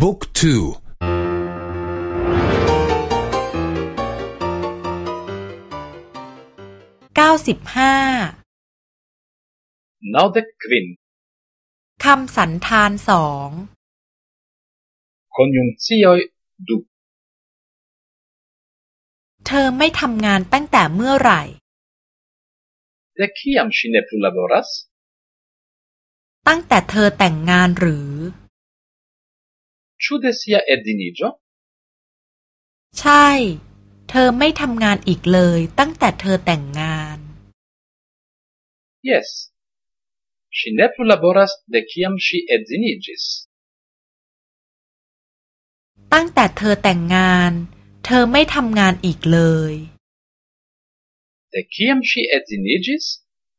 บุ๊กทูเก้าสิบห้านาเดควินคำสันธานสอง conjunctioi du เธอไม่ทำงานตั้งแต่เมื่อไหร่ De kiam ŝi ne plu laboras? ตั้งแต่เธอแต่งงานหรือ Ĉu de sia edziniĝo? ใช่ เธอไม่ทำงานอีกเลยตั้งแต่เธอแต่งงาน Yes. Ŝi ne plu laboras de kiam ŝi edziniĝis. ตั้งแต่เธอแต่งงาน เธอไม่ทำงานอีกเลย De kiam ŝi edziniĝis,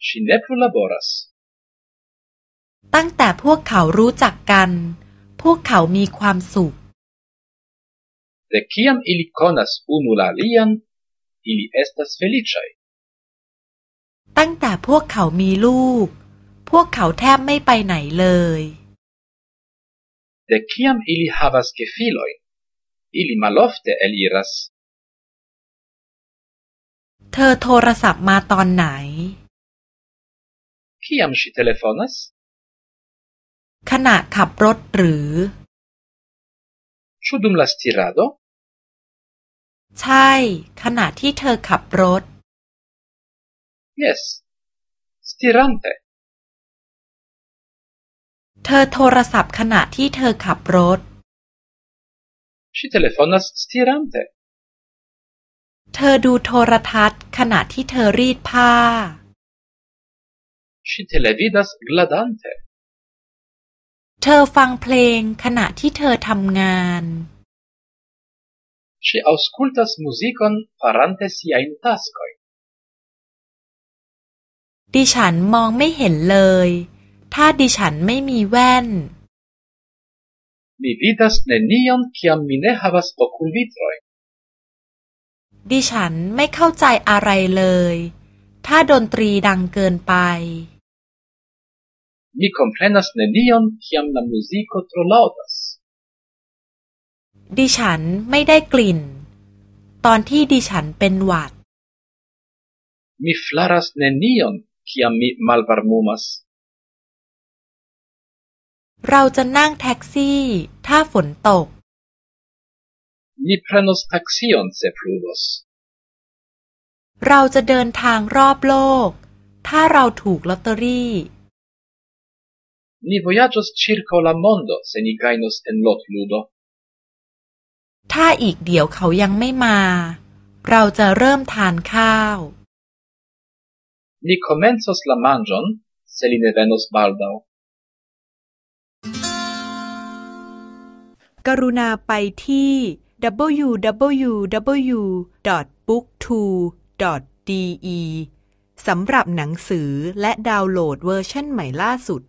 ŝi ne plu laboras. ตั้งแต่พวกเขารู้จักกัน พวกเขามีความสุข De kiam ili konas unu la alian, ili estas feliĉaj. ตั้งแต่พวกเขามีลูก พวกเขาแทบไม่ไปไหนเลย De kiam ili havas gefilojn, ili malofte eliras. เธอโทรศัพท์มาตอนไหน Kiam ŝi telefonas? ขณะขับรถหรือ Ĉu dum la stirado? ใช่ ขณะที่เธอขับรถ Yes. Stirante. เธอโทรศัพท์ขณะที่เธอขับรถ Ŝi telefonas stirante. เธอดูโทรทัศน์ขณะที่เธอรีดผ้า Ŝi televidas gladante. เธอฟังเพลงขณะที่เธอทำงาน Ŝi aŭskultas muzikon farante siajn taskojn. ดิฉันมองไม่เห็นเลย ถ้าดิฉันไม่มีแว่น Mi vidas nenion kiam mi ne havas okulvitrojn. ดิฉันไม่เข้าใจอะไรเลย ถ้าดนตรีดังเกินไป Mi komprenas nenion kiam la muziko tro laŭdas. ดิฉันไม่ได้กลิ่น ตอนที่ดิฉันเป็นหวัด Mi flaras nenion kiam mi malvarmumas. เราจะนั่งแท็กซี่ ถ้าฝนตก Ni prenos taksion se pluvos. เราจะเดินทางรอบโลก ถ้าเราถูกลอตเตอรี่ Ni vojaĝos ĉirkaŭ la mondo se ni gajnos en lotludo. ถ้าอีกเดี๋ยวเขายังไม่มา เราจะเริ่มทานข้าว Ni komencos la manĝon se li ne venos baldaŭ. กรุณาไปที่ www.booktwo.de สำหรับหนังสือและดาวน์โหลดเวอร์ชันใหม่ล่าสุด